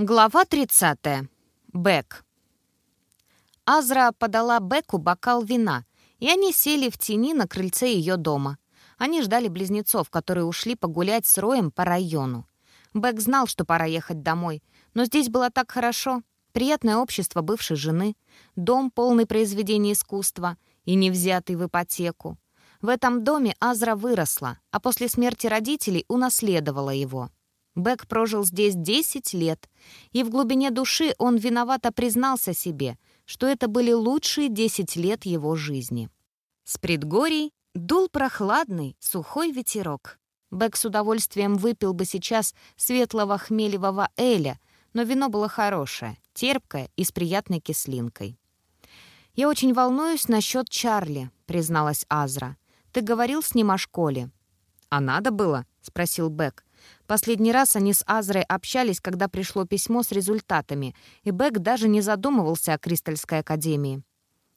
Глава 30. Бек. Азра подала Беку бокал вина, и они сели в тени на крыльце ее дома. Они ждали близнецов, которые ушли погулять с Роем по району. Бек знал, что пора ехать домой, но здесь было так хорошо. Приятное общество бывшей жены, дом, полный произведений искусства и не взятый в ипотеку. В этом доме Азра выросла, а после смерти родителей унаследовала его — Бек прожил здесь 10 лет, и в глубине души он виновато признался себе, что это были лучшие 10 лет его жизни. С предгорий дул прохладный, сухой ветерок. Бек с удовольствием выпил бы сейчас светлого хмелевого эля, но вино было хорошее, терпкое и с приятной кислинкой. «Я очень волнуюсь насчет Чарли», — призналась Азра. «Ты говорил с ним о школе?» «А надо было?» — спросил Бек. Последний раз они с Азрой общались, когда пришло письмо с результатами, и Бек даже не задумывался о Кристальской академии.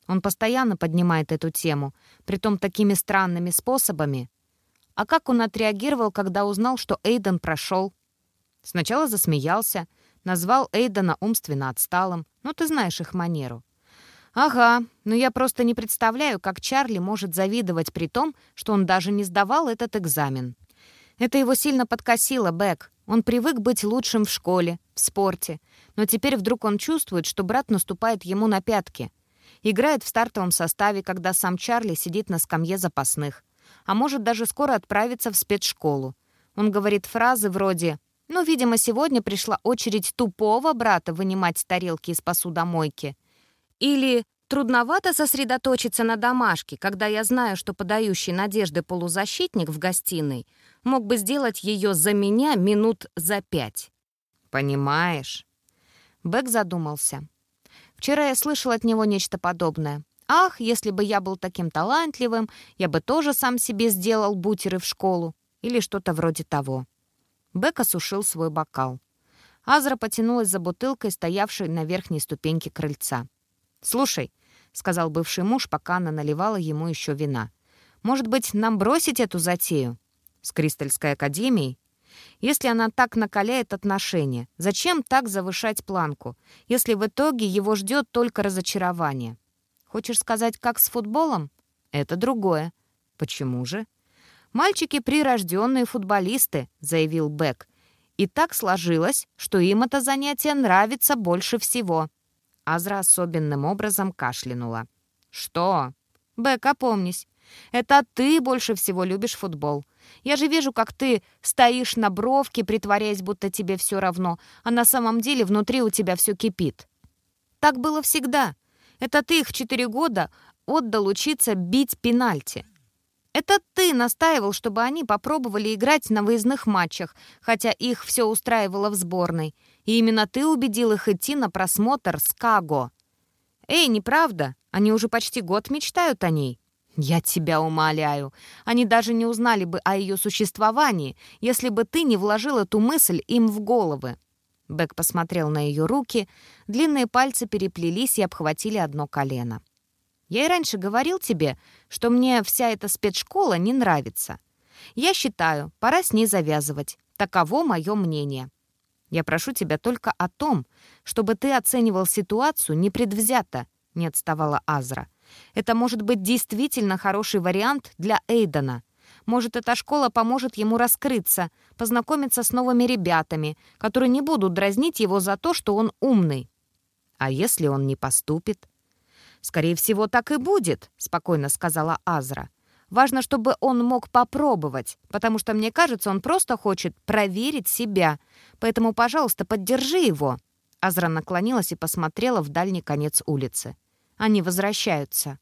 Он постоянно поднимает эту тему, притом такими странными способами. А как он отреагировал, когда узнал, что Эйден прошел? Сначала засмеялся, назвал Эйдена умственно отсталым. Ну, ты знаешь их манеру. «Ага, но я просто не представляю, как Чарли может завидовать при том, что он даже не сдавал этот экзамен. Это его сильно подкосило, Бэк. Он привык быть лучшим в школе, в спорте. Но теперь вдруг он чувствует, что брат наступает ему на пятки. Играет в стартовом составе, когда сам Чарли сидит на скамье запасных. А может даже скоро отправиться в спецшколу. Он говорит фразы вроде «Ну, видимо, сегодня пришла очередь тупого брата вынимать тарелки из посудомойки». Или Трудновато сосредоточиться на домашке, когда я знаю, что подающий надежды полузащитник в гостиной мог бы сделать ее за меня минут за пять. Понимаешь? Бэк задумался. Вчера я слышал от него нечто подобное. Ах, если бы я был таким талантливым, я бы тоже сам себе сделал бутеры в школу. Или что-то вроде того. Бэк осушил свой бокал. Азра потянулась за бутылкой, стоявшей на верхней ступеньке крыльца. «Слушай, — сказал бывший муж, пока она наливала ему еще вина. «Может быть, нам бросить эту затею? С Кристальской академией? Если она так накаляет отношения, зачем так завышать планку, если в итоге его ждет только разочарование? Хочешь сказать, как с футболом? Это другое. Почему же? «Мальчики — прирожденные футболисты», — заявил Бек. «И так сложилось, что им это занятие нравится больше всего». Азра особенным образом кашлянула. «Что?» «Бек, опомнись. Это ты больше всего любишь футбол. Я же вижу, как ты стоишь на бровке, притворяясь, будто тебе все равно, а на самом деле внутри у тебя все кипит. Так было всегда. Это ты их четыре года отдал учиться бить пенальти. Это ты настаивал, чтобы они попробовали играть на выездных матчах, хотя их все устраивало в сборной. И именно ты убедил их идти на просмотр с Каго. Эй, неправда, они уже почти год мечтают о ней. Я тебя умоляю. Они даже не узнали бы о ее существовании, если бы ты не вложил эту мысль им в головы. Бек посмотрел на ее руки, длинные пальцы переплелись и обхватили одно колено. Я и раньше говорил тебе, что мне вся эта спецшкола не нравится. Я считаю, пора с ней завязывать. Таково мое мнение. Я прошу тебя только о том, чтобы ты оценивал ситуацию непредвзято, не отставала Азра. Это может быть действительно хороший вариант для Эйдена. Может, эта школа поможет ему раскрыться, познакомиться с новыми ребятами, которые не будут дразнить его за то, что он умный. А если он не поступит? «Скорее всего, так и будет», — спокойно сказала Азра. «Важно, чтобы он мог попробовать, потому что, мне кажется, он просто хочет проверить себя. Поэтому, пожалуйста, поддержи его». Азра наклонилась и посмотрела в дальний конец улицы. Они возвращаются.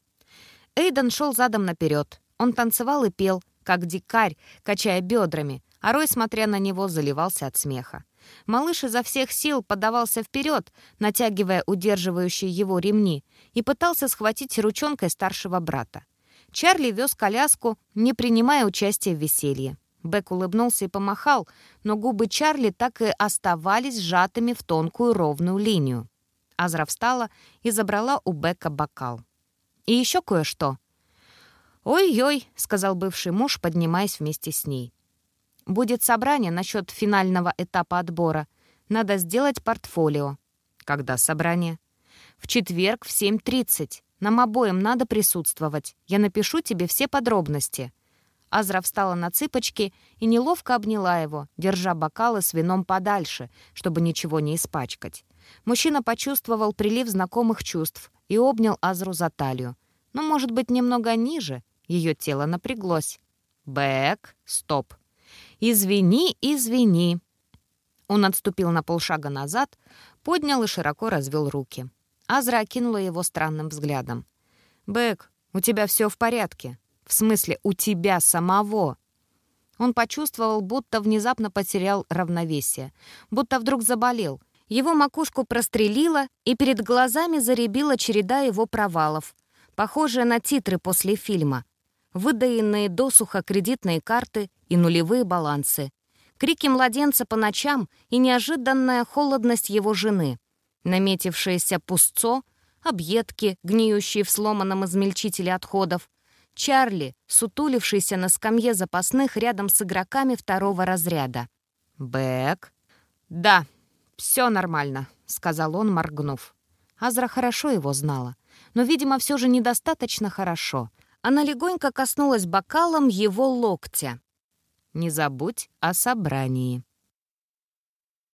Эйден шел задом наперед. Он танцевал и пел, как дикарь, качая бедрами, а Рой, смотря на него, заливался от смеха. Малыш изо всех сил подавался вперед, натягивая удерживающие его ремни, и пытался схватить ручонкой старшего брата. Чарли вез коляску, не принимая участия в веселье. Бек улыбнулся и помахал, но губы Чарли так и оставались сжатыми в тонкую ровную линию. Азра встала и забрала у Бека бокал. «И еще кое-что». «Ой-ой», — сказал бывший муж, поднимаясь вместе с ней. Будет собрание насчет финального этапа отбора. Надо сделать портфолио. Когда собрание? В четверг в 7.30. Нам обоим надо присутствовать. Я напишу тебе все подробности». Азра встала на цыпочки и неловко обняла его, держа бокалы с вином подальше, чтобы ничего не испачкать. Мужчина почувствовал прилив знакомых чувств и обнял Азру за талию. Но, может быть, немного ниже. Ее тело напряглось. «Бэк, стоп. Извини, извини». Он отступил на полшага назад, поднял и широко развел руки. Азра окинула его странным взглядом. «Бэк, у тебя все в порядке. В смысле, у тебя самого». Он почувствовал, будто внезапно потерял равновесие, будто вдруг заболел. Его макушку прострелило, и перед глазами заребила череда его провалов, похожая на титры после фильма. Выдаенные досуха кредитные карты и нулевые балансы. Крики младенца по ночам и неожиданная холодность его жены — наметившееся пустцо, объедки, гниющие в сломанном измельчителе отходов, Чарли, сутулившийся на скамье запасных рядом с игроками второго разряда. «Бэк?» «Да, все нормально», — сказал он, моргнув. Азра хорошо его знала, но, видимо, все же недостаточно хорошо. Она легонько коснулась бокалом его локтя. «Не забудь о собрании».